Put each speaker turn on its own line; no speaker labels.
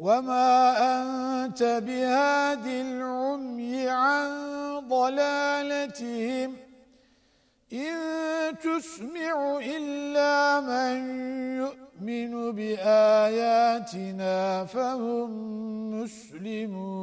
وَمَا أَنْتَ بِهَادِ الْعُمْيِ عَنْ ضَلَالَتِهِمْ إِنْ تُسْمِعُ إِلَّا مَنْ يُؤْمِنُ بِآيَاتِنَا فَهُمْ مُسْلِمُونَ